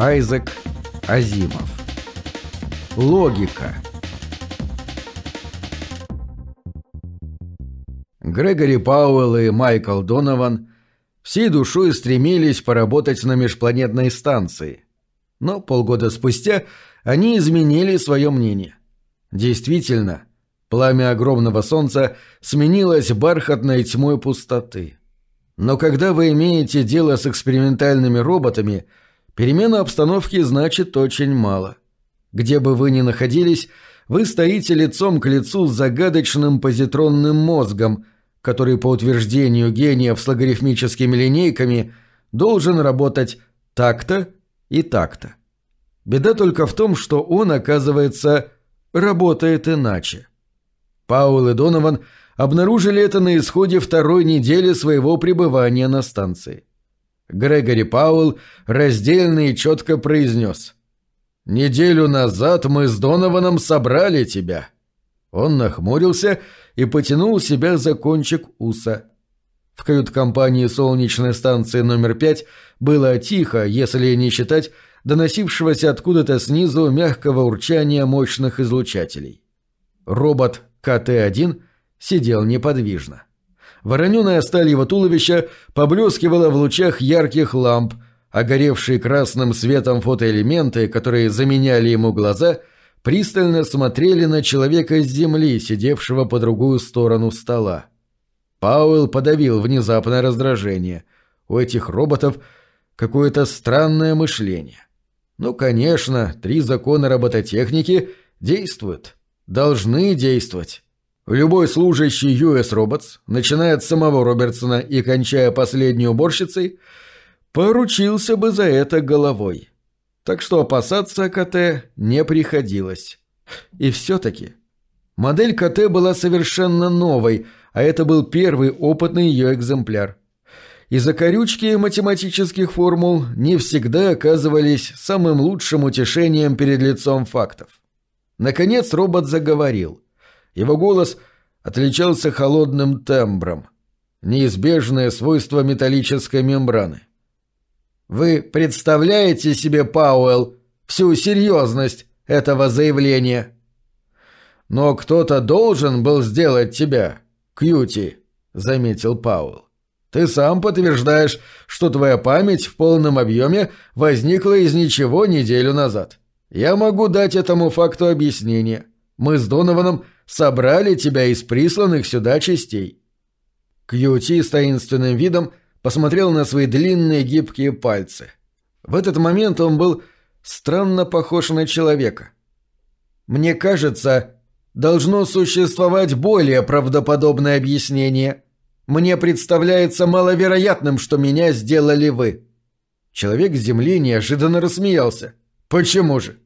Айзек Азимов. Логика. Грегори Пауэлл и Майкл Донован всей душой стремились поработать на межпланетной станции. Но полгода спустя они изменили свое мнение. Действительно, пламя огромного солнца сменилось бархатной тьмой пустоты. Но когда вы имеете дело с экспериментальными роботами, перемена обстановки значит очень мало. Где бы вы ни находились, вы стоите лицом к лицу с загадочным позитронным мозгом, который, по утверждению гениев с логарифмическими линейками, должен работать так-то и так-то. Беда только в том, что он, оказывается, работает иначе. Паул и Донован – обнаружили это на исходе второй недели своего пребывания на станции. Грегори Пауэлл раздельно и четко произнес «Неделю назад мы с Донованом собрали тебя». Он нахмурился и потянул себя за кончик уса. В кают-компании солнечной станции номер пять было тихо, если не считать доносившегося откуда-то снизу мягкого урчания мощных излучателей. Робот КТ-1 сидел неподвижно. Вороненая сталь его туловища поблескивала в лучах ярких ламп, а горевшие красным светом фотоэлементы, которые заменяли ему глаза, пристально смотрели на человека с земли, сидевшего по другую сторону стола. Пауэлл подавил внезапное раздражение. У этих роботов какое-то странное мышление. Ну, конечно, три закона робототехники действуют. Должны действовать. Любой служащий US Robots, начиная от самого Робертсона и кончая последней уборщицей, поручился бы за это головой. Так что опасаться КТ не приходилось. И все-таки. Модель КТ была совершенно новой, а это был первый опытный ее экземпляр. Из-за корючки математических формул не всегда оказывались самым лучшим утешением перед лицом фактов. Наконец робот заговорил – его голос отличался холодным тембром. Неизбежное свойство металлической мембраны. «Вы представляете себе, Пауэлл, всю серьезность этого заявления?» «Но кто-то должен был сделать тебя, Кьюти», — заметил Пауэлл. «Ты сам подтверждаешь, что твоя память в полном объеме возникла из ничего неделю назад. Я могу дать этому факту объяснение. Мы с Донованом собрали тебя из присланных сюда частей». Кьюти с таинственным видом посмотрел на свои длинные гибкие пальцы. В этот момент он был странно похож на человека. «Мне кажется, должно существовать более правдоподобное объяснение. Мне представляется маловероятным, что меня сделали вы». Человек с земли неожиданно рассмеялся. «Почему же?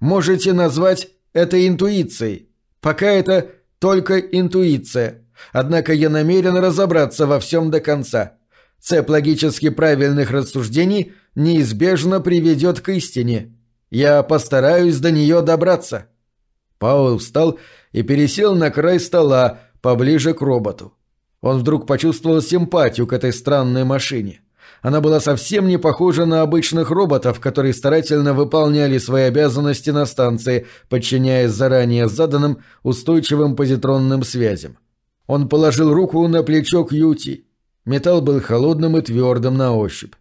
Можете назвать это интуицией. Пока это только интуиция. Однако я намерен разобраться во всем до конца. Цепь логически правильных рассуждений неизбежно приведет к истине. Я постараюсь до нее добраться». Пауэлл встал и пересел на край стола, поближе к роботу. Он вдруг почувствовал симпатию к этой странной машине. Она была совсем не похожа на обычных роботов, которые старательно выполняли свои обязанности на станции, подчиняясь заранее заданным устойчивым позитронным связям. Он положил руку на плечо Кьюти. Металл был холодным и твердым на ощупь.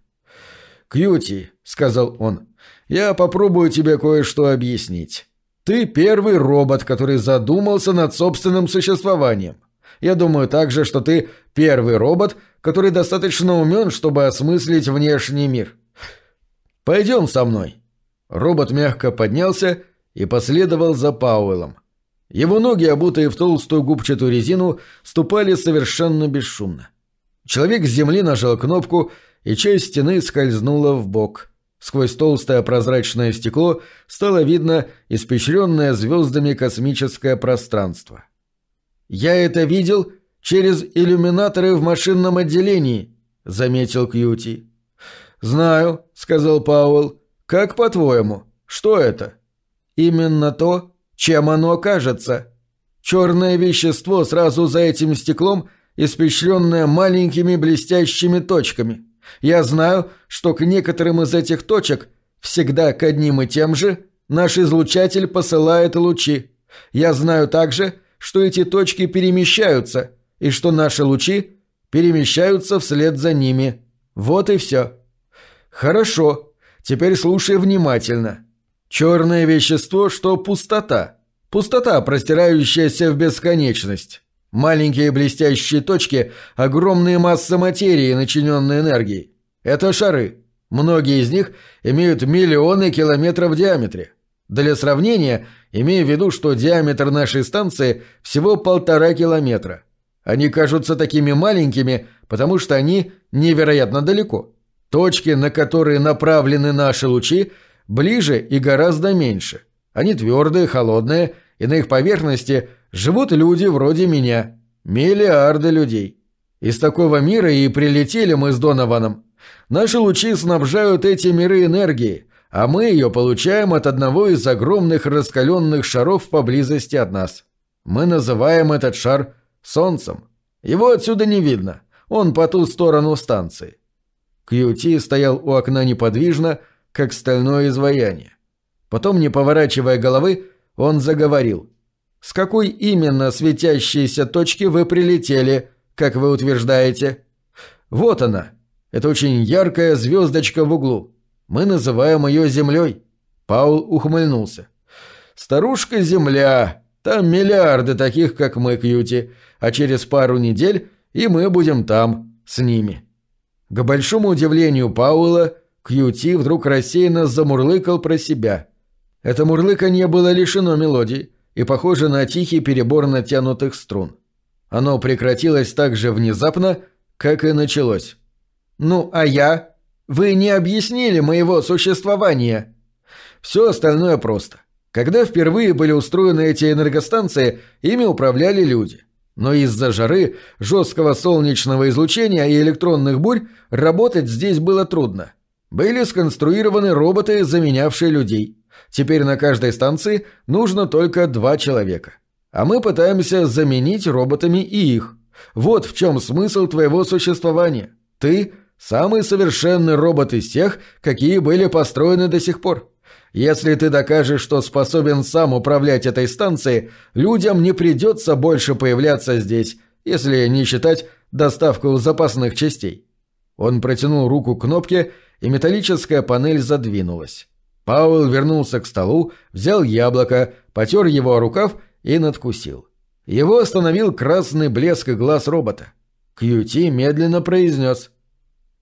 «Кьюти», — сказал он, — «я попробую тебе кое-что объяснить. Ты первый робот, который задумался над собственным существованием. Я думаю также, что ты первый робот, который достаточно умен, чтобы осмыслить внешний мир. Пойдем со мной». Робот мягко поднялся и последовал за Пауэллом. Его ноги, обутые в толстую губчатую резину, ступали совершенно бесшумно. Человек с земли нажал кнопку, и часть стены скользнула в бок. Сквозь толстое прозрачное стекло стало видно испещренное звездами космическое пространство. «Я это видел через иллюминаторы в машинном отделении», — заметил Кьюти. «Знаю», — сказал Пауэлл. «Как по-твоему, что это?» «Именно то, чем оно кажется. Черное вещество сразу за этим стеклом, испещренное маленькими блестящими точками. Я знаю, что к некоторым из этих точек всегда к одним и тем же, наш излучатель посылает лучи. Я знаю также, что эти точки перемещаются, и что наши лучи перемещаются вслед за ними. Вот и все. Хорошо, теперь слушай внимательно. Черное вещество, что пустота. Пустота, простирающаяся в бесконечность. Маленькие блестящие точки – огромные массы материи, начиненные энергией. Это шары. Многие из них имеют миллионы километров в диаметре. Для сравнения, имея в виду, что диаметр нашей станции всего полтора километра. Они кажутся такими маленькими, потому что они невероятно далеко. Точки, на которые направлены наши лучи, ближе и гораздо меньше. Они твердые, холодные, и на их поверхности живут люди вроде меня. Миллиарды людей. Из такого мира и прилетели мы с Донованом. Наши лучи снабжают эти миры энергией, а мы ее получаем от одного из огромных раскаленных шаров поблизости от нас. Мы называем этот шар Солнцем. Его отсюда не видно. Он по ту сторону станции. Кьюти стоял у окна неподвижно, как стальное изваяние. Потом, не поворачивая головы, он заговорил. «С какой именно светящейся точки вы прилетели, как вы утверждаете?» «Вот она. Это очень яркая звездочка в углу. Мы называем ее Землей». Паул ухмыльнулся. «Старушка Земля. Там миллиарды таких, как мы, Кьюти. А через пару недель и мы будем там, с ними». К большому удивлению Паула, Кьюти вдруг рассеянно замурлыкал про себя. Это мурлыканье было лишено мелодии и похоже на тихий перебор натянутых струн. Оно прекратилось так же внезапно, как и началось. «Ну, а я? Вы не объяснили моего существования!» Все остальное просто. Когда впервые были устроены эти энергостанции, ими управляли люди. Но из-за жары, жесткого солнечного излучения и электронных бурь работать здесь было трудно. Были сконструированы роботы, заменявшие людей. Теперь на каждой станции нужно только два человека. А мы пытаемся заменить роботами и их. Вот в чем смысл твоего существования. Ты – самый совершенный робот из тех, какие были построены до сих пор. Если ты докажешь, что способен сам управлять этой станцией, людям не придется больше появляться здесь, если не считать доставку запасных частей. Он протянул руку к кнопке, и металлическая панель задвинулась. Пауэлл вернулся к столу, взял яблоко, потер его о рукав и надкусил. Его остановил красный блеск глаз робота. Кьюти медленно произнес.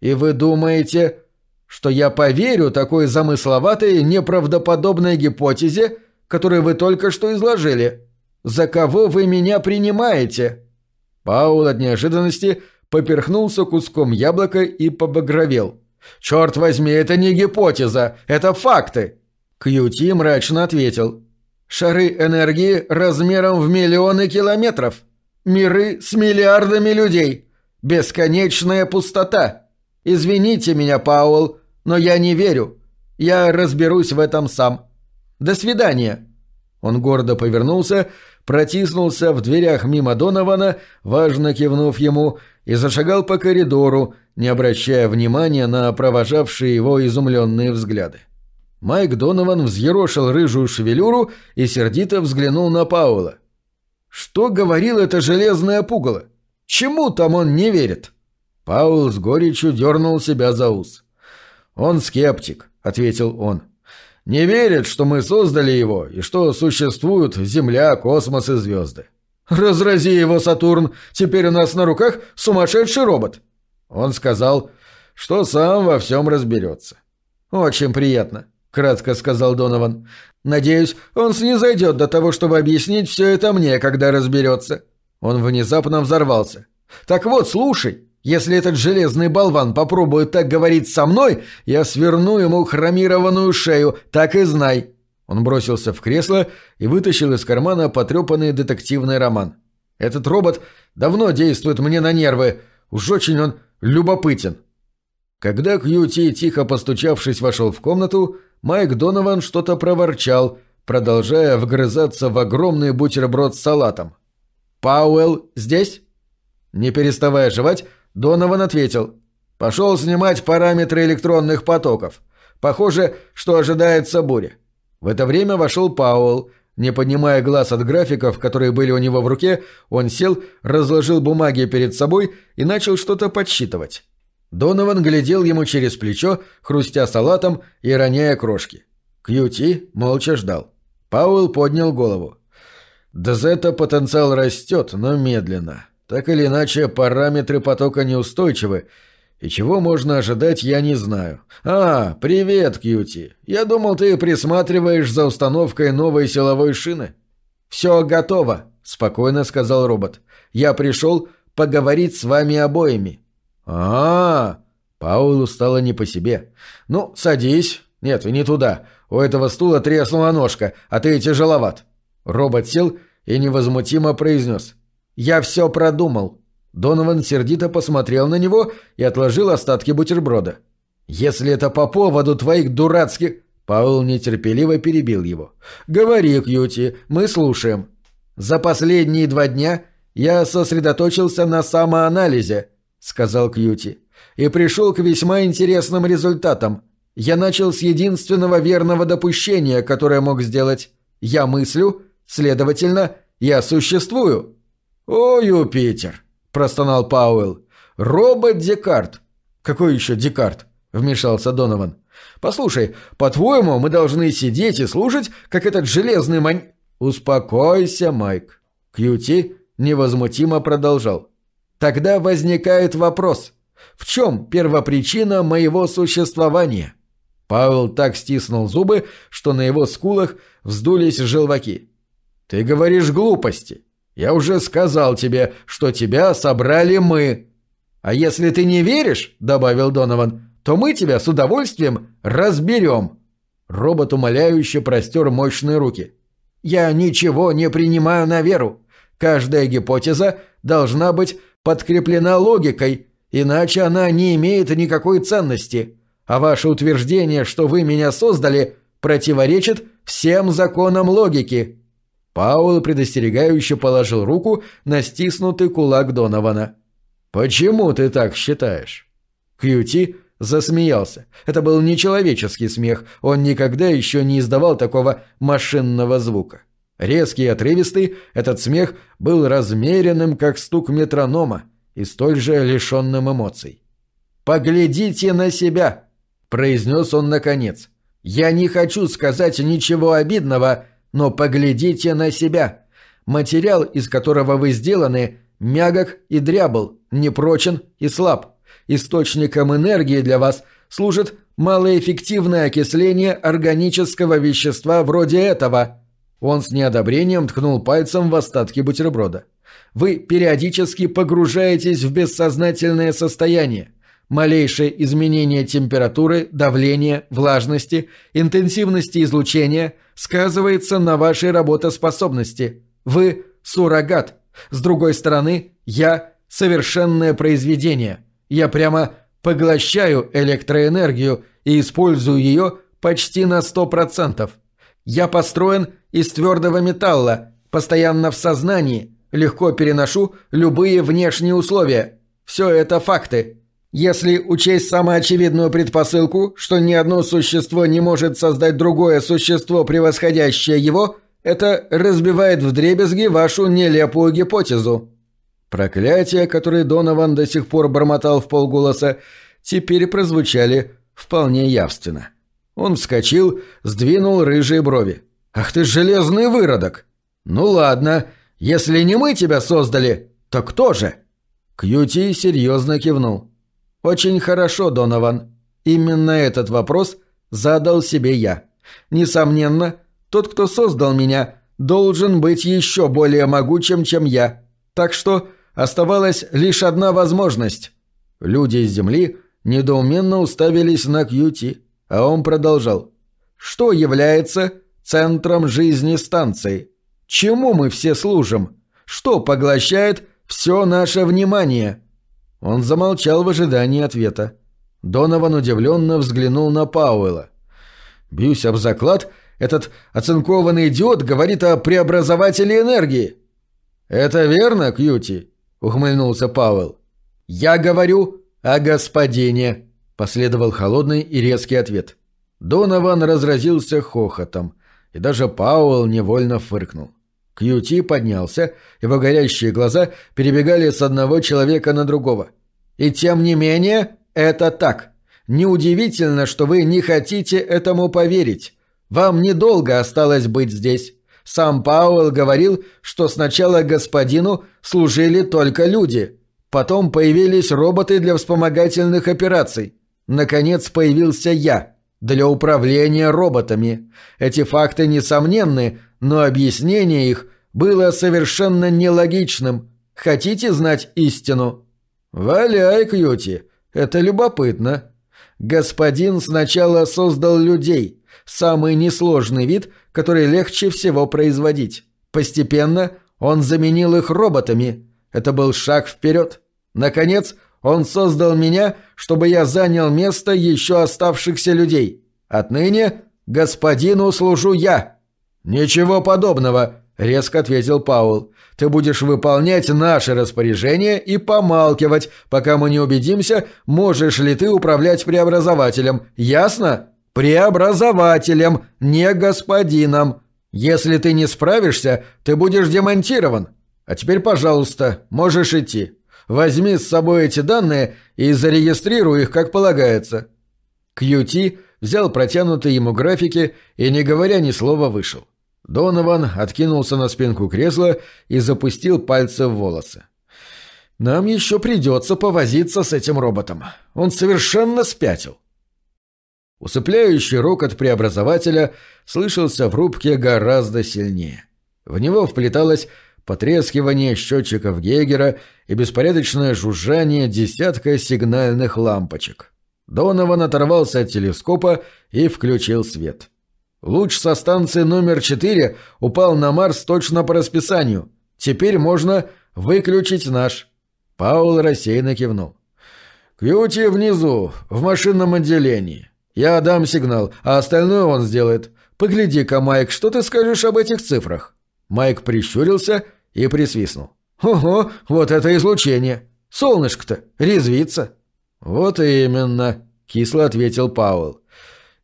«И вы думаете...» что я поверю такой замысловатой, неправдоподобной гипотезе, которую вы только что изложили. За кого вы меня принимаете?» Паул от неожиданности поперхнулся куском яблока и побагровел. «Черт возьми, это не гипотеза, это факты!» Кьюти мрачно ответил. «Шары энергии размером в миллионы километров. Миры с миллиардами людей. Бесконечная пустота. Извините меня, Пауэлл, но я не верю. Я разберусь в этом сам. До свидания». Он гордо повернулся, протиснулся в дверях мимо Донована, важно кивнув ему, и зашагал по коридору, не обращая внимания на провожавшие его изумленные взгляды. Майк Донован взъерошил рыжую шевелюру и сердито взглянул на Паула. «Что говорил это железное пугало? Чему там он не верит?» Паул с горечью дернул себя за ус. «Он скептик», — ответил он. «Не верит, что мы создали его и что существуют Земля, космос и звезды. Разрази его, Сатурн, теперь у нас на руках сумасшедший робот». Он сказал, что сам во всем разберется. «Очень приятно», — кратко сказал Донован. «Надеюсь, он снизойдет до того, чтобы объяснить все это мне, когда разберется». Он внезапно взорвался. «Так вот, слушай, если этот железный болван попробует так говорить со мной, я сверну ему хромированную шею, так и знай». Он бросился в кресло и вытащил из кармана потрепанный детективный роман. «Этот робот давно действует мне на нервы. Уж очень он любопытен». Когда Кьюти, тихо постучавшись, вошел в комнату, Майк Донован что-то проворчал, продолжая вгрызаться в огромный бутерброд с салатом. «Пауэлл здесь?» Не переставая жевать, Донован ответил. «Пошел снимать параметры электронных потоков. Похоже, что ожидается буря. В это время вошел Пауэлл. Не поднимая глаз от графиков, которые были у него в руке, он сел, разложил бумаги перед собой и начал что-то подсчитывать. Донован глядел ему через плечо, хрустя салатом и роняя крошки. Кьюти молча ждал. Пауэлл поднял голову. Дезета потенциал растет, но медленно. Так или иначе, параметры потока неустойчивы, и чего можно ожидать, я не знаю. А, привет, Кьюти. Я думал, ты присматриваешь за установкой новой силовой шины. Все готово, спокойно сказал робот. Я пришел поговорить с вами обоими. А, -а, -а Паулу стало не по себе. Ну, садись. Нет, и не туда. У этого стула треснула ножка, а ты тяжеловат. Робот сел и невозмутимо произнес. «Я все продумал. Донован сердито посмотрел на него и отложил остатки бутерброда. «Если это по поводу твоих дурацких...» Паул нетерпеливо перебил его. «Говори, Кьюти, мы слушаем. За последние два дня я сосредоточился на самоанализе», — сказал Кьюти, «и пришел к весьма интересным результатам. Я начал с единственного верного допущения, которое мог сделать. Я мыслю, следовательно, я существую». «О, Юпитер!» простонал Пауэлл. «Робот Декарт». «Какой еще Декарт?» — вмешался Донован. «Послушай, по-твоему, мы должны сидеть и слушать, как этот железный мань...» «Успокойся, Майк». Кьюти невозмутимо продолжал. «Тогда возникает вопрос. В чем первопричина моего существования?» Пауэлл так стиснул зубы, что на его скулах вздулись желваки. «Ты говоришь глупости. Я уже сказал тебе, что тебя собрали мы. А если ты не веришь, добавил Донован, то мы тебя с удовольствием разберем. Робот умоляюще простер мощные руки. Я ничего не принимаю на веру. Каждая гипотеза должна быть подкреплена логикой, иначе она не имеет никакой ценности. А ваше утверждение, что вы меня создали, противоречит всем законам логики. Пауэлл предостерегающе положил руку на стиснутый кулак Донована. «Почему ты так считаешь?» Кьюти засмеялся. Это был нечеловеческий смех, он никогда еще не издавал такого машинного звука. Резкий и отрывистый, этот смех был размеренным, как стук метронома, и столь же лишенным эмоций. «Поглядите на себя!» – произнес он наконец. «Я не хочу сказать ничего обидного, но поглядите на себя. Материал, из которого вы сделаны, мягок и дрябл, непрочен и слаб. Источником энергии для вас служит малоэффективное окисление органического вещества вроде этого. Он с неодобрением ткнул пальцем в остатки бутерброда. Вы периодически погружаетесь в бессознательное состояние. Малейшее изменение температуры, давления, влажности, интенсивности излучения сказывается на вашей работоспособности. Вы – суррогат. С другой стороны, я – совершенное произведение. Я прямо поглощаю электроэнергию и использую ее почти на 100%. Я построен из твердого металла, постоянно в сознании, легко переношу любые внешние условия. Все это факты. Если учесть самоочевидную предпосылку, что ни одно существо не может создать другое существо, превосходящее его, это разбивает вдребезги вашу нелепую гипотезу. Проклятия, которые Донован до сих пор бормотал в полголоса, теперь прозвучали вполне явственно. Он вскочил, сдвинул рыжие брови. «Ах ты железный выродок!» «Ну ладно, если не мы тебя создали, то кто же?» Кьюти серьезно кивнул. «Очень хорошо, Донован. Именно этот вопрос задал себе я. Несомненно, тот, кто создал меня, должен быть еще более могучим, чем я. Так что оставалась лишь одна возможность». Люди из Земли недоуменно уставились на Кьюти, а он продолжал. «Что является центром жизни станции? Чему мы все служим? Что поглощает все наше внимание?» Он замолчал в ожидании ответа. Донован удивленно взглянул на Пауэлла. «Бьюсь об заклад, этот оцинкованный идиот говорит о преобразователе энергии». «Это верно, Кьюти?» — ухмыльнулся Пауэлл. «Я говорю о господине», — последовал холодный и резкий ответ. Донован разразился хохотом, и даже Пауэлл невольно фыркнул. Кьюти поднялся, его горящие глаза перебегали с одного человека на другого. «И тем не менее, это так. Неудивительно, что вы не хотите этому поверить. Вам недолго осталось быть здесь. Сам Пауэлл говорил, что сначала господину служили только люди. Потом появились роботы для вспомогательных операций. Наконец появился я для управления роботами. Эти факты несомненны, но объяснение их было совершенно нелогичным. Хотите знать истину? Валяй, Кьюти, это любопытно. Господин сначала создал людей, самый несложный вид, который легче всего производить. Постепенно он заменил их роботами. Это был шаг вперед. Наконец, он создал меня, чтобы я занял место еще оставшихся людей. Отныне господину служу я». «Ничего подобного», — резко ответил Паул. «Ты будешь выполнять наши распоряжения и помалкивать, пока мы не убедимся, можешь ли ты управлять преобразователем. Ясно? Преобразователем, не господином. Если ты не справишься, ты будешь демонтирован. А теперь, пожалуйста, можешь идти. Возьми с собой эти данные и зарегистрируй их, как полагается». Кьюти взял протянутые ему графики и, не говоря ни слова, вышел. Донован откинулся на спинку кресла и запустил пальцы в волосы. «Нам еще придется повозиться с этим роботом. Он совершенно спятил». Усыпляющий рокот преобразователя слышался в рубке гораздо сильнее. В него вплеталось потрескивание счетчиков Гегера и беспорядочное жужжание десятка сигнальных лампочек. Донован оторвался от телескопа и включил свет. Луч со станции номер 4 упал на Марс точно по расписанию. Теперь можно выключить наш. Паул рассеянно кивнул. «Кьюти внизу, в машинном отделении. Я дам сигнал, а остальное он сделает. Погляди-ка, Майк, что ты скажешь об этих цифрах?» Майк прищурился и присвистнул. «Ого, вот это излучение! Солнышко-то резвится!» «Вот именно», — кисло ответил Пауэлл.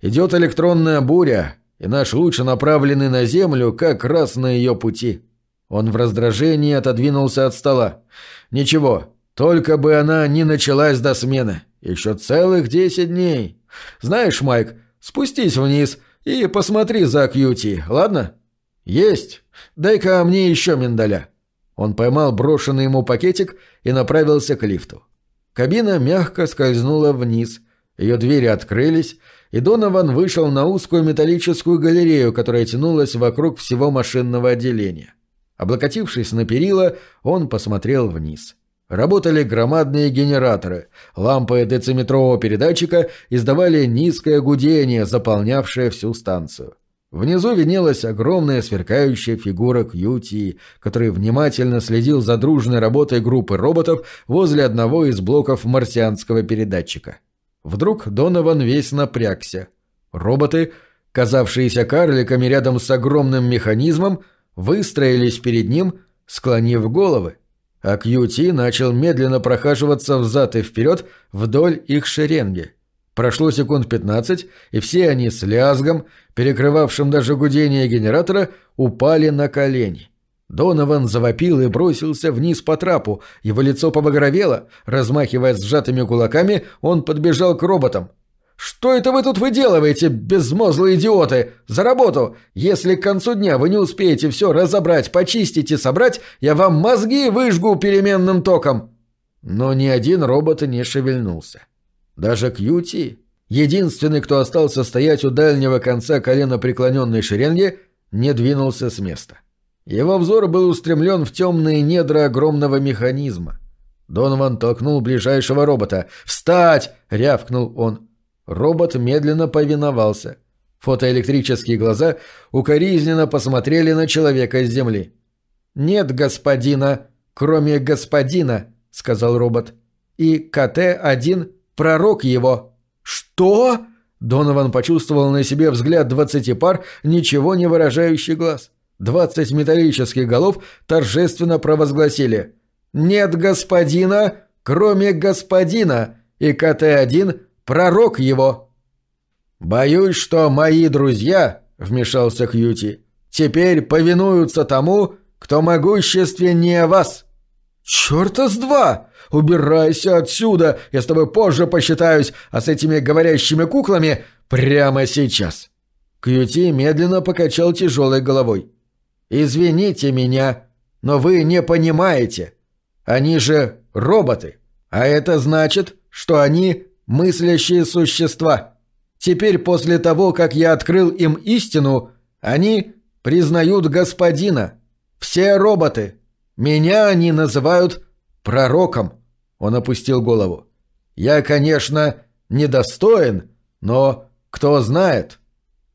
«Идет электронная буря, и наш луч, направленный на Землю, как раз на ее пути». Он в раздражении отодвинулся от стола. «Ничего, только бы она не началась до смены. Еще целых десять дней. Знаешь, Майк, спустись вниз и посмотри за Кьюти, ладно?» «Есть. Дай-ка мне еще миндаля». Он поймал брошенный ему пакетик и направился к лифту. Кабина мягко скользнула вниз, ее двери открылись, и Донован вышел на узкую металлическую галерею, которая тянулась вокруг всего машинного отделения. Облокотившись на перила, он посмотрел вниз. Работали громадные генераторы. Лампы дециметрового передатчика издавали низкое гудение, заполнявшее всю станцию. Внизу виднелась огромная сверкающая фигура Кьюти, который внимательно следил за дружной работой группы роботов возле одного из блоков марсианского передатчика. Вдруг Донован весь напрягся. Роботы, казавшиеся карликами рядом с огромным механизмом, выстроились перед ним, склонив головы, а Кьюти начал медленно прохаживаться взад и вперед вдоль их шеренги. Прошло секунд пятнадцать, и все они с лязгом, перекрывавшим даже гудение генератора, упали на колени. Донован завопил и бросился вниз по трапу. Его лицо побагровело. Размахивая сжатыми кулаками, он подбежал к роботам. «Что это вы тут выделываете, безмозглые идиоты? За работу! Если к концу дня вы не успеете все разобрать, почистить и собрать, я вам мозги выжгу переменным током!» Но ни один робот не шевельнулся. Даже Кьюти, единственный, кто остался стоять у дальнего конца колена преклоненной шеренги, не двинулся с места. Его взор был устремлен в темные недра огромного механизма. Донован толкнул ближайшего робота. «Встать!» — рявкнул он. Робот медленно повиновался. Фотоэлектрические глаза укоризненно посмотрели на человека с земли. «Нет господина, кроме господина», — сказал робот. «И КТ-1 Пророк его. Что? Донован почувствовал на себе взгляд двадцати пар, ничего не выражающий глаз. Двадцать металлических голов торжественно провозгласили «Нет господина, кроме господина, и КТ-1 – пророк его». «Боюсь, что мои друзья», — вмешался Кьюти, — «теперь повинуются тому, кто могущественнее вас». «Чёрта с два! Убирайся отсюда! Я с тобой позже посчитаюсь, а с этими говорящими куклами прямо сейчас!» Кьюти медленно покачал тяжелой головой. «Извините меня, но вы не понимаете. Они же роботы, а это значит, что они мыслящие существа. Теперь после того, как я открыл им истину, они признают господина. Все роботы. Меня они называют пророком». Он опустил голову. «Я, конечно, недостоин, но кто знает».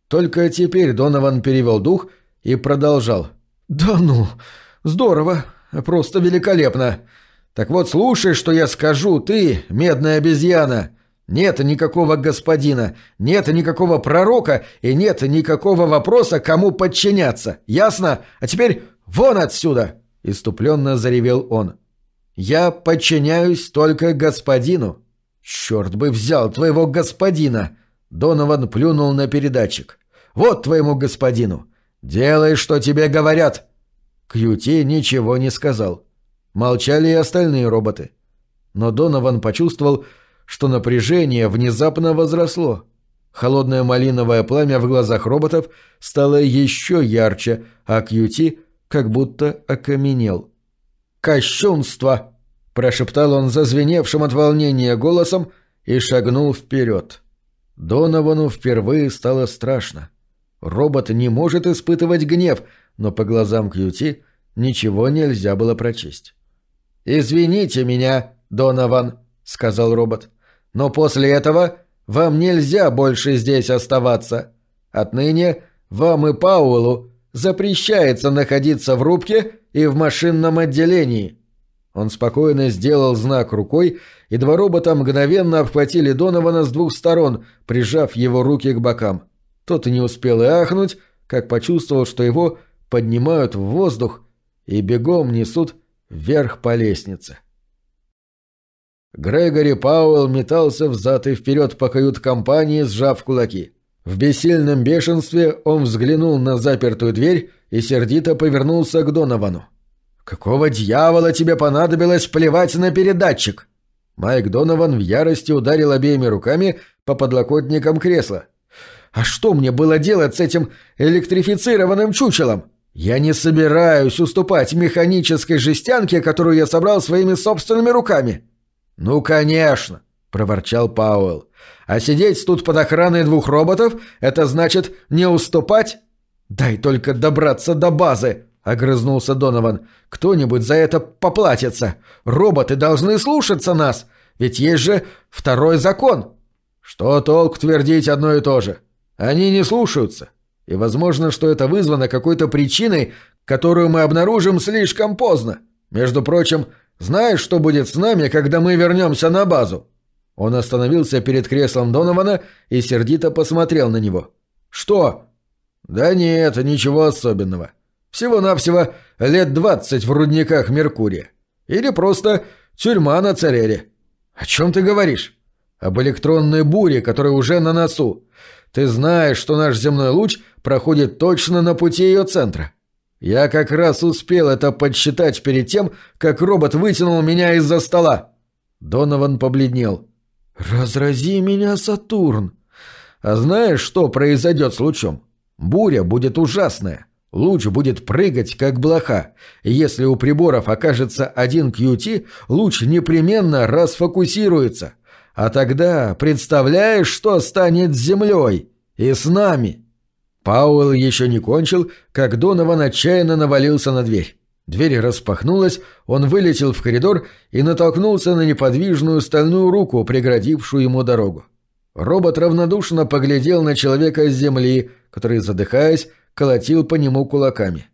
Только теперь Донован перевел дух и продолжал. «Да ну, здорово, просто великолепно. Так вот, слушай, что я скажу, ты, медная обезьяна. Нет никакого господина, нет никакого пророка и нет никакого вопроса, кому подчиняться. Ясно? А теперь вон отсюда!» Иступленно заревел он. «Я подчиняюсь только господину». «Черт бы взял твоего господина!» Донован плюнул на передатчик. «Вот твоему господину! Делай, что тебе говорят!» Кьюти ничего не сказал. Молчали и остальные роботы. Но Донован почувствовал, что напряжение внезапно возросло. Холодное малиновое пламя в глазах роботов стало еще ярче, а Кьюти как будто окаменел. «Кощунство!» – прошептал он зазвеневшим от волнения голосом и шагнул вперед. Доновану впервые стало страшно. Робот не может испытывать гнев, но по глазам Кьюти ничего нельзя было прочесть. «Извините меня, Донован», — сказал робот, — «но после этого вам нельзя больше здесь оставаться. Отныне вам и Паулу запрещается находиться в рубке и в машинном отделении». Он спокойно сделал знак рукой, и два робота мгновенно обхватили Донована с двух сторон, прижав его руки к бокам. Тот и не успел и ахнуть, как почувствовал, что его поднимают в воздух и бегом несут вверх по лестнице. Грегори Пауэлл метался взад и вперед по кают-компании, сжав кулаки. В бессильном бешенстве он взглянул на запертую дверь и сердито повернулся к Доновану. «Какого дьявола тебе понадобилось плевать на передатчик?» Майк Донован в ярости ударил обеими руками по подлокотникам кресла. «А что мне было делать с этим электрифицированным чучелом? Я не собираюсь уступать механической жестянке, которую я собрал своими собственными руками». «Ну, конечно», — проворчал Пауэлл. «А сидеть тут под охраной двух роботов — это значит не уступать?» «Дай только добраться до базы», огрызнулся Донован. «Кто-нибудь за это поплатится. Роботы должны слушаться нас, ведь есть же второй закон». «Что толк твердить одно и то же? Они не слушаются. И возможно, что это вызвано какой-то причиной, которую мы обнаружим слишком поздно. Между прочим, знаешь, что будет с нами, когда мы вернемся на базу?» Он остановился перед креслом Донована и сердито посмотрел на него. «Что?» «Да нет, ничего особенного. Всего-навсего лет двадцать в рудниках Меркурия. Или просто тюрьма на Царере. О чем ты говоришь? Об электронной буре, которая уже на носу. Ты знаешь, что наш земной луч проходит точно на пути ее центра. Я как раз успел это подсчитать перед тем, как робот вытянул меня из-за стола. Донован побледнел. «Разрази меня, Сатурн!» «А знаешь, что произойдет с лучом? Буря будет ужасная. Луч будет прыгать, как блоха. Если у приборов окажется один QT, луч непременно расфокусируется. А тогда представляешь, что станет с Землей? И с нами?» Пауэлл еще не кончил, как Донован отчаянно навалился на дверь. Дверь распахнулась, он вылетел в коридор и натолкнулся на неподвижную стальную руку, преградившую ему дорогу. Робот равнодушно поглядел на человека с земли, который, задыхаясь, колотил по нему кулаками.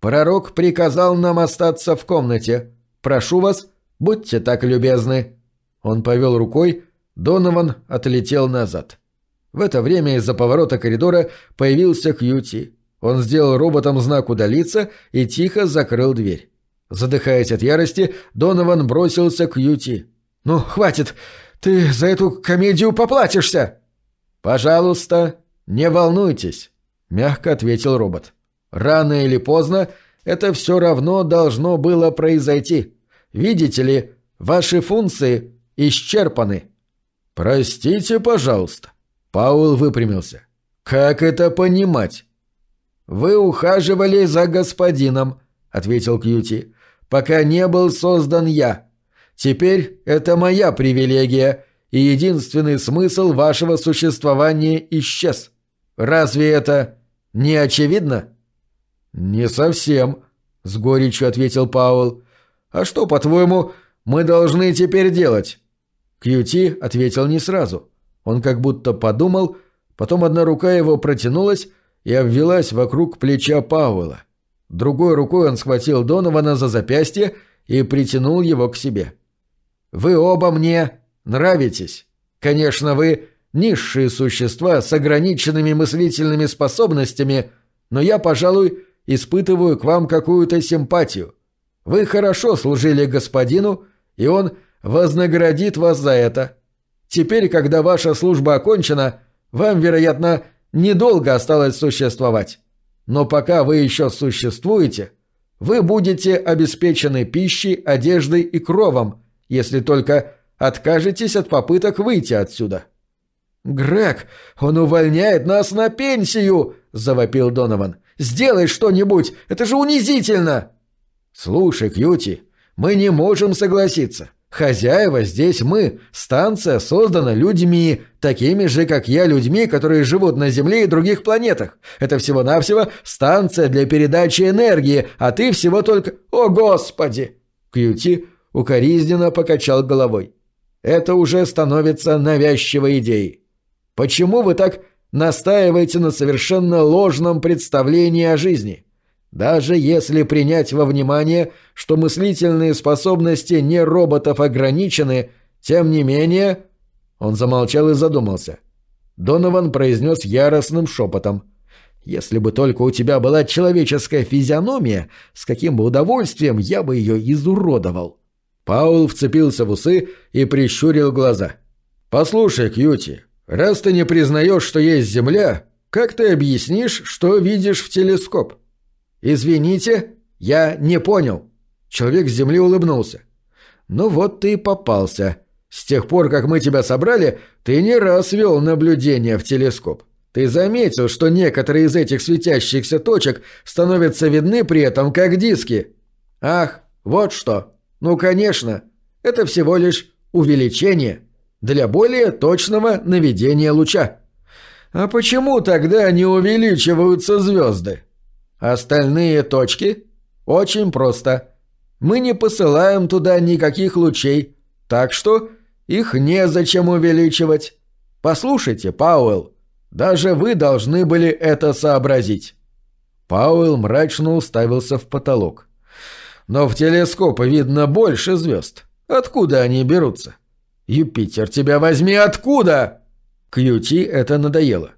«Пророк приказал нам остаться в комнате. Прошу вас, будьте так любезны». Он повел рукой, Донован отлетел назад. В это время из-за поворота коридора появился Кьюти. Он сделал роботам знак удалиться и тихо закрыл дверь. Задыхаясь от ярости, Донован бросился к Юти. «Ну, хватит! Ты за эту комедию поплатишься!» «Пожалуйста, не волнуйтесь», — мягко ответил робот. «Рано или поздно это все равно должно было произойти. Видите ли, ваши функции исчерпаны». «Простите, пожалуйста». Пауэлл выпрямился. «Как это понимать?» «Вы ухаживали за господином», — ответил Кьюти, — «пока не был создан я. Теперь это моя привилегия, и единственный смысл вашего существования исчез. Разве это не очевидно?» «Не совсем», — с горечью ответил Пауэлл. «А что, по-твоему, мы должны теперь делать?» Кьюти ответил не сразу. Он как будто подумал, потом одна рука его протянулась и обвелась вокруг плеча Пауэлла. Другой рукой он схватил Донована за запястье и притянул его к себе. «Вы оба мне нравитесь. Конечно, вы низшие существа с ограниченными мыслительными способностями, но я, пожалуй, испытываю к вам какую-то симпатию. Вы хорошо служили господину, и он вознаградит вас за это. Теперь, когда ваша служба окончена, вам, вероятно, недолго осталось существовать. Но пока вы еще существуете, вы будете обеспечены пищей, одеждой и кровом, если только откажетесь от попыток выйти отсюда. «Грег, он увольняет нас на пенсию!» – завопил Донован. «Сделай что-нибудь! Это же унизительно!» «Слушай, Кьюти, мы не можем согласиться. Хозяева здесь мы. Станция создана людьми, такими же, как я, людьми, которые живут на Земле и других планетах. Это всего-навсего станция для передачи энергии, а ты всего только... О, Господи!» Кьюти укоризненно покачал головой. «Это уже становится навязчивой идеей. Почему вы так настаиваете на совершенно ложном представлении о жизни?» Даже если принять во внимание, что мыслительные способности не роботов ограничены, тем не менее... Он замолчал и задумался. Донован произнес яростным шепотом. «Если бы только у тебя была человеческая физиономия, с каким бы удовольствием я бы ее изуродовал». Паул вцепился в усы и прищурил глаза. «Послушай, Кьюти, раз ты не признаешь, что есть Земля, как ты объяснишь, что видишь в телескоп?» «Извините, я не понял». Человек с земли улыбнулся. «Ну вот ты и попался. С тех пор, как мы тебя собрали, ты не раз вел наблюдение в телескоп. Ты заметил, что некоторые из этих светящихся точек становятся видны при этом как диски. Ах, вот что. Ну, конечно, это всего лишь увеличение для более точного наведения луча. А почему тогда не увеличиваются звезды? Остальные точки? Очень просто. Мы не посылаем туда никаких лучей, так что их незачем увеличивать. Послушайте, Пауэлл, даже вы должны были это сообразить. Пауэлл мрачно уставился в потолок. Но в телескоп видно больше звезд. Откуда они берутся? Юпитер, тебя возьми, откуда? Кьюти это надоело.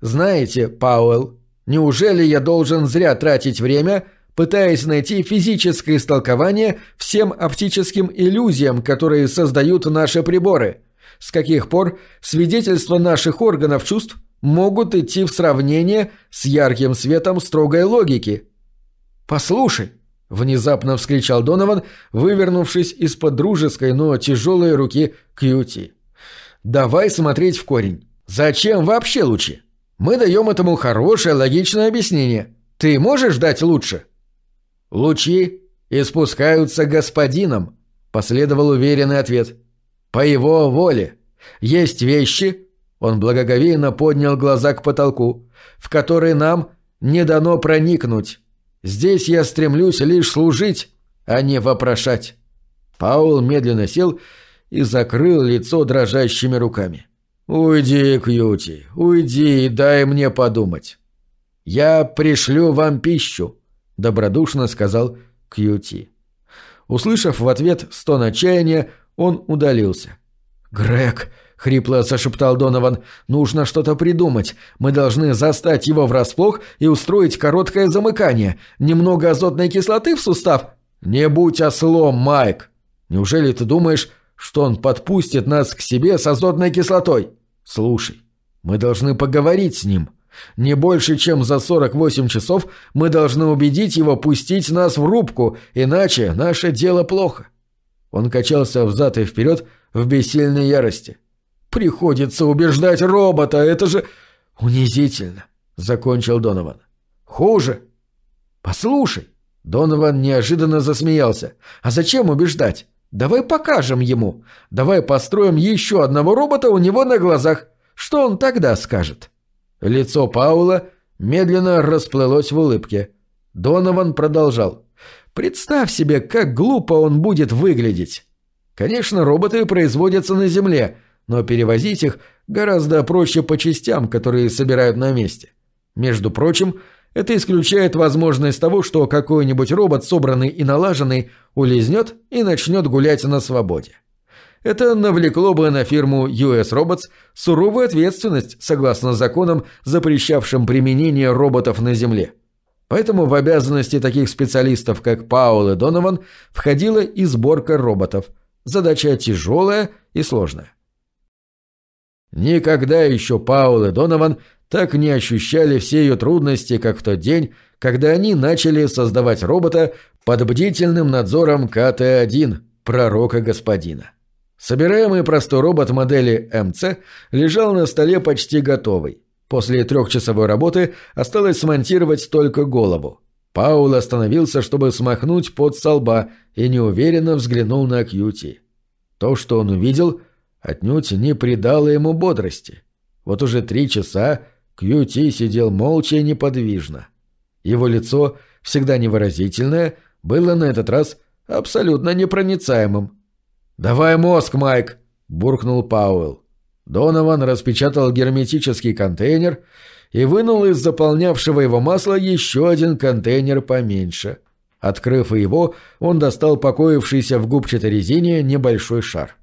Знаете, Пауэлл, Неужели я должен зря тратить время, пытаясь найти физическое истолкование всем оптическим иллюзиям, которые создают наши приборы? С каких пор свидетельства наших органов чувств могут идти в сравнение с ярким светом строгой логики? «Послушай!» — внезапно вскричал Донован, вывернувшись из-под дружеской, но тяжелой руки Кьюти. «Давай смотреть в корень. Зачем вообще лучи?» Мы даем этому хорошее логичное объяснение. Ты можешь дать лучше?» «Лучи испускаются господином», — последовал уверенный ответ. «По его воле. Есть вещи...» — он благоговейно поднял глаза к потолку, в которые нам не дано проникнуть. Здесь я стремлюсь лишь служить, а не вопрошать». Паул медленно сел и закрыл лицо дрожащими руками. «Уйди, Кьюти, уйди и дай мне подумать». «Я пришлю вам пищу», — добродушно сказал Кьюти. Услышав в ответ стон отчаяния, он удалился. «Грег», — хрипло зашептал Донован, — «нужно что-то придумать. Мы должны застать его врасплох и устроить короткое замыкание. Немного азотной кислоты в сустав?» «Не будь ослом, Майк! Неужели ты думаешь, что он подпустит нас к себе с азотной кислотой?» Слушай, Мы должны поговорить с ним. Не больше, чем за 48 часов мы должны убедить его пустить нас в рубку, иначе наше дело плохо». Он качался взад и вперед в бессильной ярости. «Приходится убеждать робота, это же унизительно», — закончил Донован. «Хуже. Послушай». Донован неожиданно засмеялся. «А зачем убеждать? Давай покажем ему. Давай построим еще одного робота у него на глазах. Что он тогда скажет?» Лицо Паула медленно расплылось в улыбке. Донован продолжал. «Представь себе, как глупо он будет выглядеть. Конечно, роботы производятся на Земле, но перевозить их гораздо проще по частям, которые собирают на месте. Между прочим, это исключает возможность того, что какой-нибудь робот, собранный и налаженный, улизнет и начнет гулять на свободе. Это навлекло бы на фирму US Robots суровую ответственность согласно законам, запрещавшим применение роботов на Земле. Поэтому в обязанности таких специалистов, как Паул и Донован, входила и сборка роботов. Задача тяжелая и сложная. Никогда еще Паул и Донован так не ощущали все ее трудности, как в тот день, когда они начали создавать робота под бдительным надзором КТ-1, пророка господина. Собираемый простой робот модели МЦ лежал на столе почти готовый. После трехчасовой работы осталось смонтировать только голову. Паул остановился, чтобы смахнуть под со лба, и неуверенно взглянул на Кьюти. То, что он увидел, отнюдь не придало ему бодрости. Вот уже три часа Кьюти сидел молча и неподвижно. Его лицо, всегда невыразительное, было на этот раз абсолютно непроницаемым. «Давай мозг, Майк!» – буркнул Пауэлл. Донован распечатал герметический контейнер и вынул из заполнявшего его масла еще один контейнер поменьше. Открыв его, он достал покоившийся в губчатой резине небольшой шар.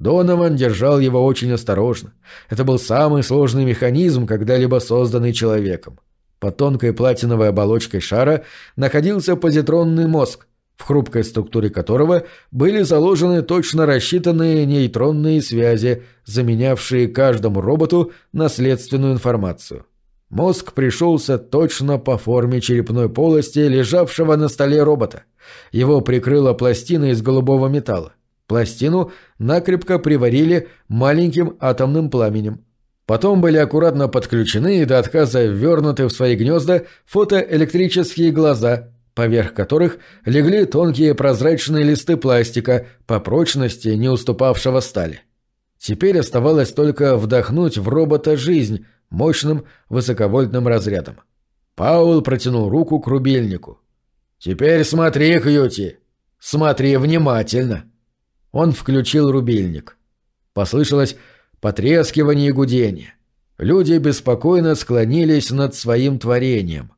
Донован держал его очень осторожно. Это был самый сложный механизм, когда-либо созданный человеком. Под тонкой платиновой оболочкой шара находился позитронный мозг, в хрупкой структуре которого были заложены точно рассчитанные нейтронные связи, заменявшие каждому роботу наследственную информацию. Мозг пришелся точно по форме черепной полости, лежавшего на столе робота. Его прикрыла пластина из голубого металла. Пластину накрепко приварили маленьким атомным пламенем. Потом были аккуратно подключены и до отказа ввернуты в свои гнезда фотоэлектрические глаза, поверх которых легли тонкие прозрачные листы пластика, по прочности не уступавшего стали. Теперь оставалось только вдохнуть в робота жизнь мощным высоковольтным разрядом. Паул протянул руку к рубильнику. «Теперь смотри, Кьюти! Смотри внимательно!» Он включил рубильник. Послышалось потрескивание и гудение. Люди беспокойно склонились над своим творением.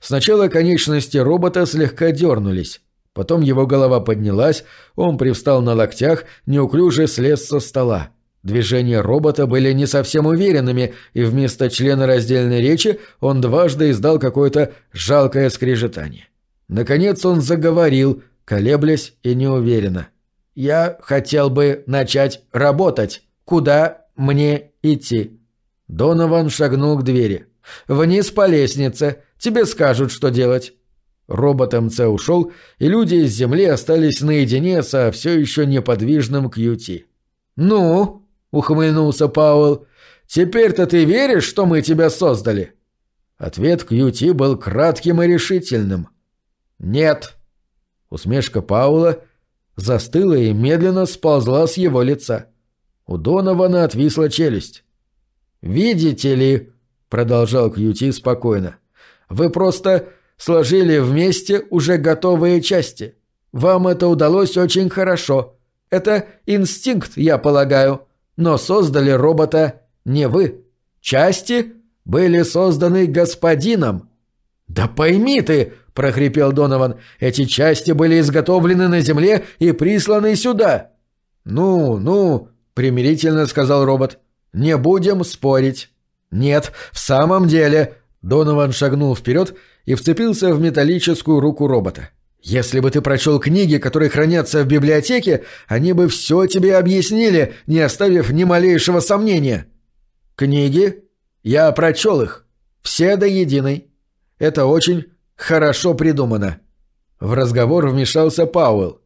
Сначала конечности робота слегка дернулись. Потом его голова поднялась, он привстал на локтях, неуклюже слез со стола. Движения робота были не совсем уверенными, и вместо члена раздельной речи он дважды издал какое-то жалкое скрежетание. Наконец он заговорил, колеблясь и неуверенно. Я хотел бы начать работать. Куда мне идти?» Донован шагнул к двери. «Вниз по лестнице. Тебе скажут, что делать». Робот МЦ ушел, и люди из земли остались наедине со все еще неподвижным Кьюти. «Ну?» — ухмыльнулся Пауэлл. «Теперь-то ты веришь, что мы тебя создали?» Ответ Кьюти был кратким и решительным. «Нет». Усмешка Паула — застыла и медленно сползла с его лица. У Донована отвисла челюсть. «Видите ли», — продолжал Кьюти спокойно, — «вы просто сложили вместе уже готовые части. Вам это удалось очень хорошо. Это инстинкт, я полагаю. Но создали робота не вы. Части были созданы господином». «Да пойми ты!» — прохрипел Донован. «Эти части были изготовлены на Земле и присланы сюда». «Ну, ну», — примирительно сказал робот. «Не будем спорить». «Нет, в самом деле...» Донован шагнул вперед и вцепился в металлическую руку робота. «Если бы ты прочел книги, которые хранятся в библиотеке, они бы все тебе объяснили, не оставив ни малейшего сомнения». Книги? Я прочел их. Все до единой. Это очень хорошо придумано. В разговор вмешался Пауэлл.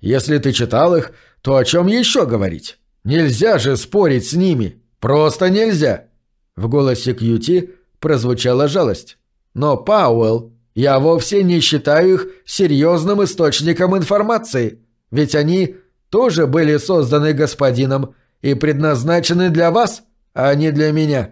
Если ты читал их, то о чем еще говорить? Нельзя же спорить с ними. Просто нельзя. В голосе Кьюти прозвучала жалость. Но, Пауэлл, я вовсе не считаю их серьезным источником информации, ведь они тоже были созданы господином и предназначены для вас, а не для меня.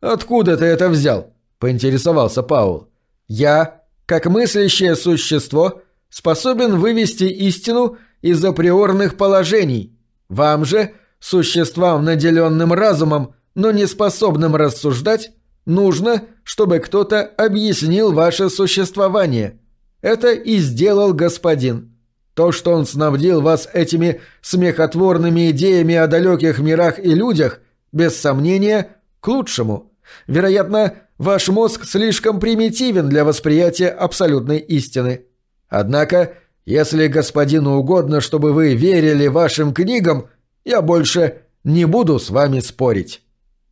Откуда ты это взял? поинтересовался Паул. Я, как мыслящее существо, способен вывести истину из априорных положений. Вам же, существам, наделенным разумом, но не способным рассуждать, нужно, чтобы кто-то объяснил ваше существование. Это и сделал господин. То, что он снабдил вас этими смехотворными идеями о далеких мирах и людях, без сомнения, к лучшему. Вероятно, ваш мозг слишком примитивен для восприятия абсолютной истины. Однако, если господину угодно, чтобы вы верили вашим книгам, я больше не буду с вами спорить».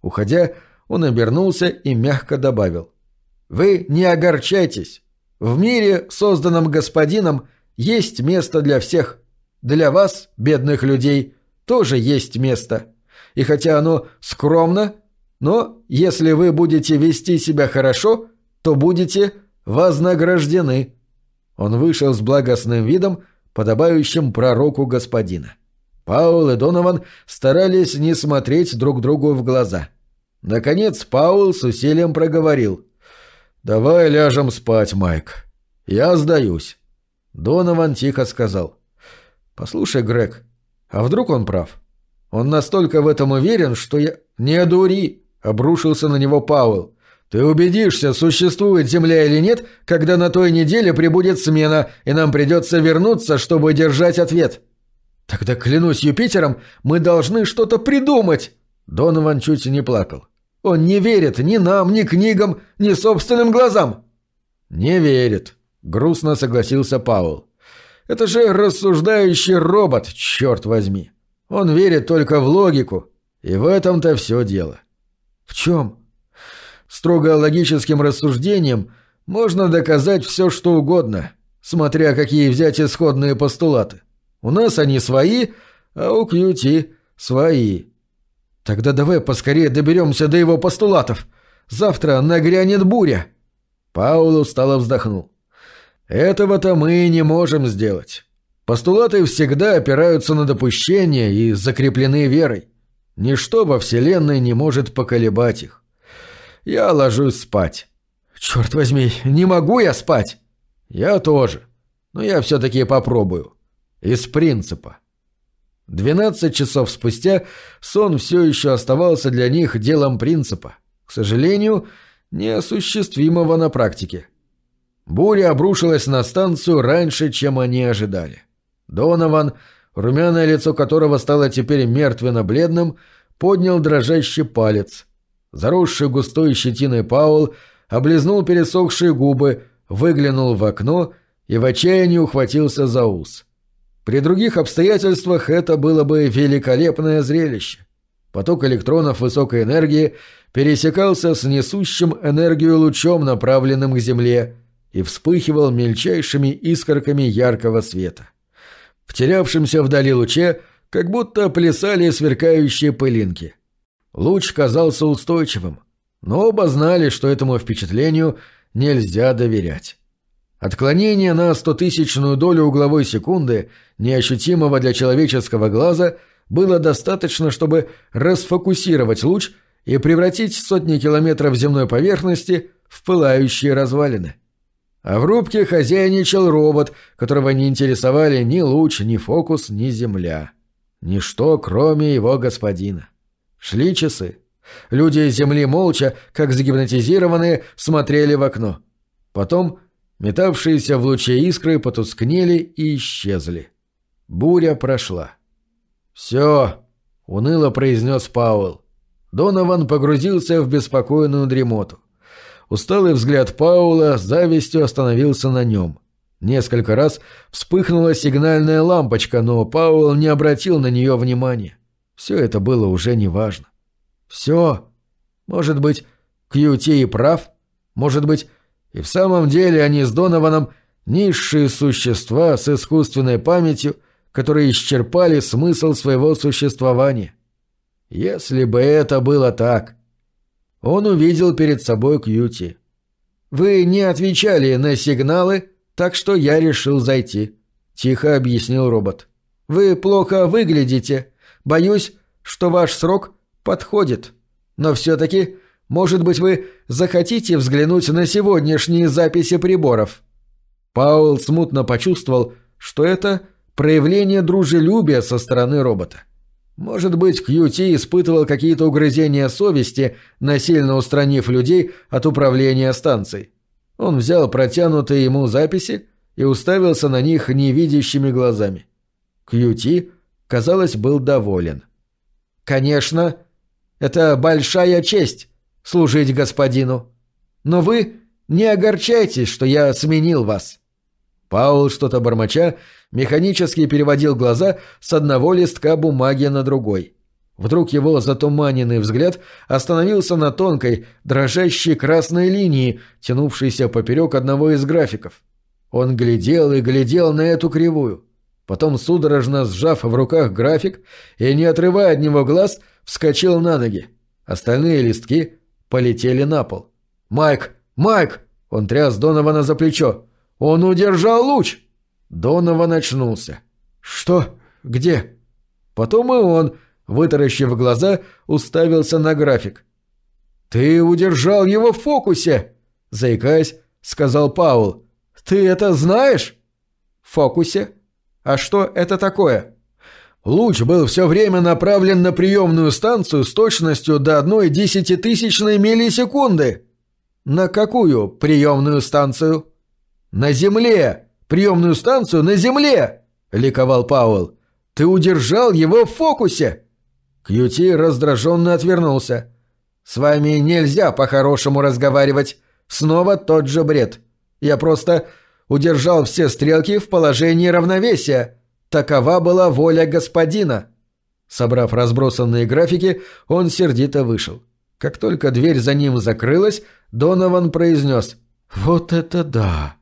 Уходя, он обернулся и мягко добавил. «Вы не огорчайтесь. В мире, созданном господином, есть место для всех. Для вас, бедных людей, тоже есть место. И хотя оно скромно, но если вы будете вести себя хорошо, то будете вознаграждены». Он вышел с благостным видом, подобающим пророку господина. Паул и Донован старались не смотреть друг другу в глаза. Наконец Паул с усилием проговорил. «Давай ляжем спать, Майк. Я сдаюсь». Донован тихо сказал. «Послушай, Грег, а вдруг он прав? Он настолько в этом уверен, что я...» «Не дури!» — обрушился на него Пауэлл. «Ты убедишься, существует Земля или нет, когда на той неделе прибудет смена, и нам придется вернуться, чтобы держать ответ». «Тогда, клянусь Юпитером, мы должны что-то придумать!» Донован чуть не плакал. «Он не верит ни нам, ни книгам, ни собственным глазам!» «Не верит», — грустно согласился Паул. «Это же рассуждающий робот, черт возьми. Он верит только в логику, и в этом-то все дело». «В чем?» «Строго логическим рассуждением можно доказать все, что угодно, смотря какие взять исходные постулаты. У нас они свои, а у Кьюти свои». «Тогда давай поскорее доберемся до его постулатов. Завтра нагрянет буря». Паул устало вздохнул. Этого-то мы не можем сделать. Постулаты всегда опираются на допущения и закреплены верой. Ничто во Вселенной не может поколебать их. Я ложусь спать. Черт возьми, не могу я спать. Я тоже. Но я все-таки попробую. Из принципа. Двенадцать часов спустя сон все еще оставался для них делом принципа. К сожалению, неосуществимого на практике. Буря обрушилась на станцию раньше, чем они ожидали. Донован, румяное лицо которого стало теперь мертвенно-бледным, поднял дрожащий палец. Заросший густой щетиной Паул облизнул пересохшие губы, выглянул в окно и в отчаянии ухватился за ус. При других обстоятельствах это было бы великолепное зрелище. Поток электронов высокой энергии пересекался с несущим энергию лучом, направленным к Земле, и вспыхивал мельчайшими искорками яркого света. В терявшемся вдали луче как будто плясали сверкающие пылинки. Луч казался устойчивым, но оба знали, что этому впечатлению нельзя доверять. Отклонение на стотысячную долю угловой секунды, неощутимого для человеческого глаза, было достаточно, чтобы расфокусировать луч и превратить сотни километров земной поверхности в пылающие развалины. А в рубке хозяйничал робот, которого не интересовали ни луч, ни фокус, ни земля. Ничто, кроме его господина. Шли часы. Люди из земли молча, как загипнотизированные, смотрели в окно. Потом метавшиеся в луче искры потускнели и исчезли. Буря прошла. «Все», — уныло произнес Пауэлл. Донован погрузился в беспокойную дремоту. Усталый взгляд Паула завистью остановился на нем. Несколько раз вспыхнула сигнальная лампочка, но Паул не обратил на нее внимания. Все это было уже неважно. «Все», Может быть, Кьюти и прав? Может быть, и в самом деле они с Донованом низшие существа с искусственной памятью, которые исчерпали смысл своего существования. Если бы это было так. Он увидел перед собой Кьюти. «Вы не отвечали на сигналы, так что я решил зайти», — тихо объяснил робот. «Вы плохо выглядите. Боюсь, что ваш срок подходит. Но все-таки, может быть, вы захотите взглянуть на сегодняшние записи приборов?» Паул смутно почувствовал, что это проявление дружелюбия со стороны робота. Может быть, Кьюти испытывал какие-то угрызения совести, насильно устранив людей от управления станцией. Он взял протянутые ему записи и уставился на них невидящими глазами. Кьюти, казалось, был доволен. «Конечно, это большая честь — служить господину. Но вы не огорчайтесь, что я сменил вас». Паул, что-то бормоча, механически переводил глаза с одного листка бумаги на другой. Вдруг его затуманенный взгляд остановился на тонкой, дрожащей красной линии, тянувшейся поперек одного из графиков. Он глядел и глядел на эту кривую. Потом, судорожно сжав в руках график и не отрывая от него глаз, вскочил на ноги. Остальные листки полетели на пол. «Майк! Майк!» Он тряс Донована за плечо. «Он удержал луч!» Донован очнулся. «Что? Где?» Потом и он, вытаращив глаза, уставился на график. «Ты удержал его в фокусе!» Заикаясь, сказал Паул. «Ты это знаешь?» «В фокусе? А что это такое?» Луч был все время направлен на приемную станцию с точностью до одной десятитысячной миллисекунды. На какую приемную станцию? На Земле! Приемную станцию на Земле!» — ликовал Пауэлл. «Ты удержал его в фокусе!» Кьюти раздраженно отвернулся. «С вами нельзя по-хорошему разговаривать. Снова тот же бред. Я просто удержал все стрелки в положении равновесия. Такова была воля господина». Собрав разбросанные графики, он сердито вышел. Как только дверь за ним закрылась, Донован произнес «Вот это да!»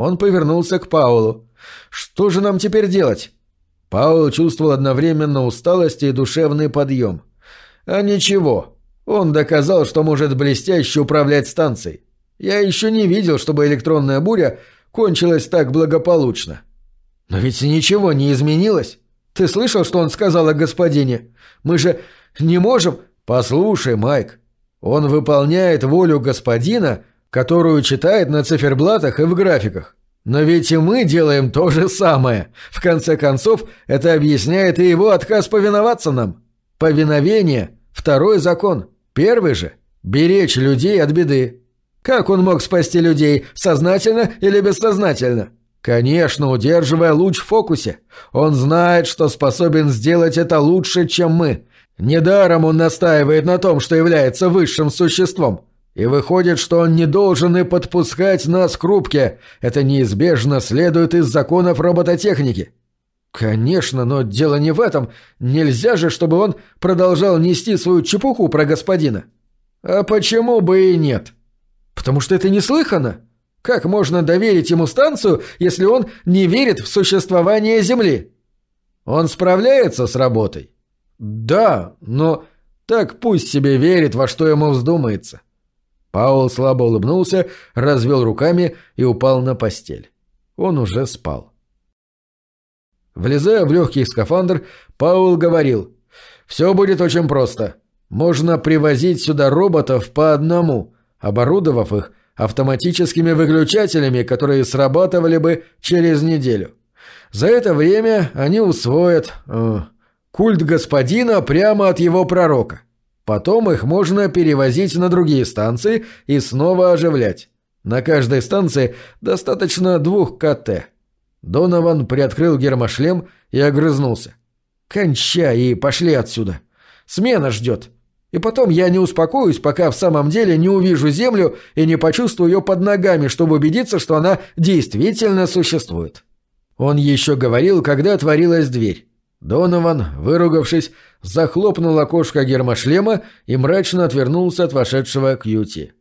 Он повернулся к Паулу. «Что же нам теперь делать?» Паул чувствовал одновременно усталость и душевный подъем. «А ничего. Он доказал, что может блестяще управлять станцией. Я еще не видел, чтобы электронная буря кончилась так благополучно». «Но ведь ничего не изменилось. Ты слышал, что он сказал о господине? Мы же не можем...» «Послушай, Майк, он выполняет волю господина которую читает на циферблатах и в графиках. Но ведь и мы делаем то же самое. В конце концов, это объясняет и его отказ повиноваться нам. Повиновение – второй закон. Первый же – беречь людей от беды. Как он мог спасти людей, сознательно или бессознательно? Конечно, удерживая луч в фокусе. Он знает, что способен сделать это лучше, чем мы. Недаром он настаивает на том, что является высшим существом. И выходит, что он не должен и подпускать нас к рубке. Это неизбежно следует из законов робототехники. Конечно, но дело не в этом. Нельзя же, чтобы он продолжал нести свою чепуху про господина. А почему бы и нет? Потому что это неслыханно. Как можно доверить ему станцию, если он не верит в существование Земли? Он справляется с работой? Да, но так пусть себе верит, во что ему вздумается. Паул слабо улыбнулся, развел руками и упал на постель. Он уже спал. Влезая в легкий скафандр, Паул говорил, «Все будет очень просто. Можно привозить сюда роботов по одному, оборудовав их автоматическими выключателями, которые срабатывали бы через неделю. За это время они усвоят э, культ господина прямо от его пророка. Потом их можно перевозить на другие станции и снова оживлять. На каждой станции достаточно двух КТ. Донован приоткрыл гермошлем и огрызнулся. «Кончай и пошли отсюда. Смена ждет. И потом я не успокоюсь, пока в самом деле не увижу Землю и не почувствую ее под ногами, чтобы убедиться, что она действительно существует». Он еще говорил, когда отворилась дверь. Донован, выругавшись, захлопнул окошко гермошлема и мрачно отвернулся от вошедшего Кьюти.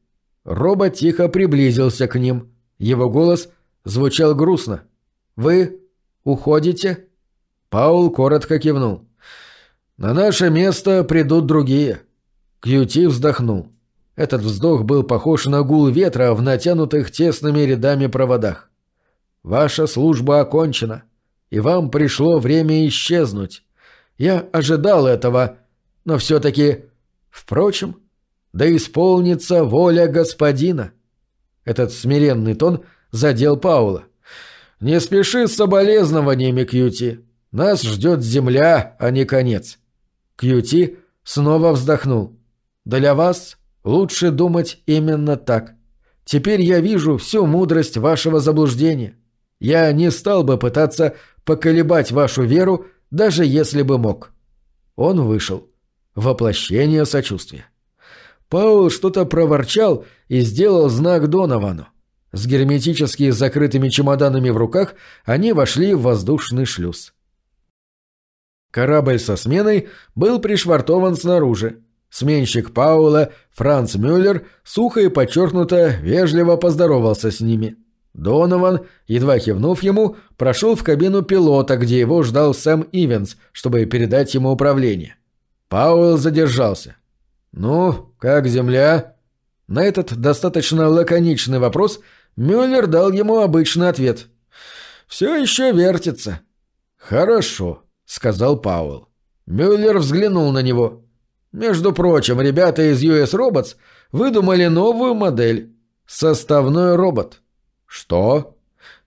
Робот тихо приблизился к ним. Его голос звучал грустно. «Вы уходите?» Паул коротко кивнул. «На наше место придут другие». Кьюти вздохнул. Этот вздох был похож на гул ветра в натянутых тесными рядами проводах. «Ваша служба окончена, и вам пришло время исчезнуть. Я ожидал этого, но все-таки... Впрочем, да исполнится воля господина». Этот смиренный тон задел Паула. «Не спеши с соболезнованиями, Кьюти. Нас ждет земля, а не конец». Кьюти снова вздохнул. «Для вас лучше думать именно так. Теперь я вижу всю мудрость вашего заблуждения. Я не стал бы пытаться поколебать вашу веру, даже если бы мог». Он вышел. Воплощение сочувствия. Паул что-то проворчал и сделал знак Доновану. С герметически закрытыми чемоданами в руках они вошли в воздушный шлюз. Корабль со сменой был пришвартован снаружи. Сменщик Паула, Франц Мюллер, сухо и подчеркнуто вежливо поздоровался с ними. Донован, едва кивнув ему, прошел в кабину пилота, где его ждал Сэм Ивенс, чтобы передать ему управление. Пауэлл задержался. «Ну, как земля?» На этот достаточно лаконичный вопрос Мюллер дал ему обычный ответ. «Все еще вертится». «Хорошо», — сказал Пауэлл. Мюллер взглянул на него. «Между прочим, ребята из US Robots выдумали новую модель. Составной робот». «Что?»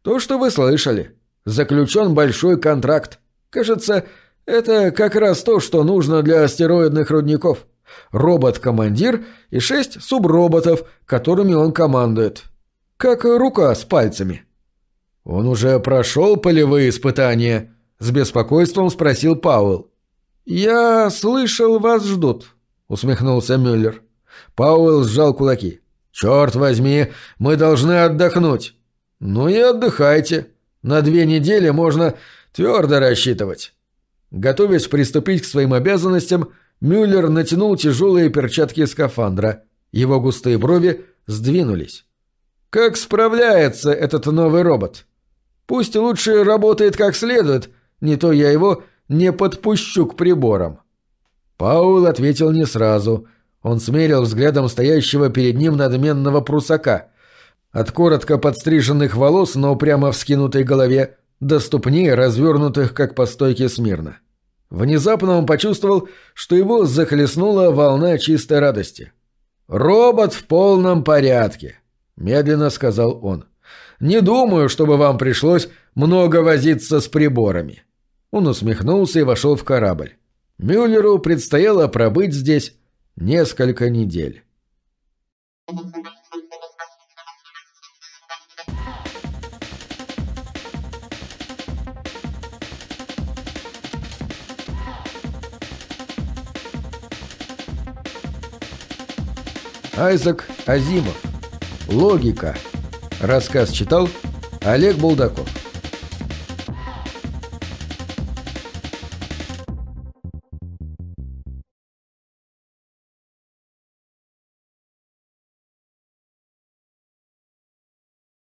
«То, что вы слышали. Заключен большой контракт. Кажется, это как раз то, что нужно для астероидных рудников. Робот-командир и шесть суброботов, которыми он командует. Как рука с пальцами». «Он уже прошел полевые испытания?» — с беспокойством спросил Пауэлл. «Я слышал, вас ждут», — усмехнулся Мюллер. Пауэлл сжал кулаки. «Черт возьми, мы должны отдохнуть». «Ну и отдыхайте. На две недели можно твердо рассчитывать». Готовясь приступить к своим обязанностям, Мюллер натянул тяжелые перчатки скафандра. Его густые брови сдвинулись. «Как справляется этот новый робот? Пусть лучше работает как следует, не то я его не подпущу к приборам». Паул ответил не сразу. Он смерил взглядом стоящего перед ним надменного прусака. От коротко подстриженных волос на упрямо вскинутой голове до ступней, развернутых как по стойке смирно. Внезапно он почувствовал, что его захлестнула волна чистой радости. «Робот в полном порядке», — медленно сказал он. «Не думаю, чтобы вам пришлось много возиться с приборами». Он усмехнулся и вошел в корабль. Мюллеру предстояло пробыть здесь несколько недель. Айзек Азимов. Логика. Рассказ читал Олег Булдаков.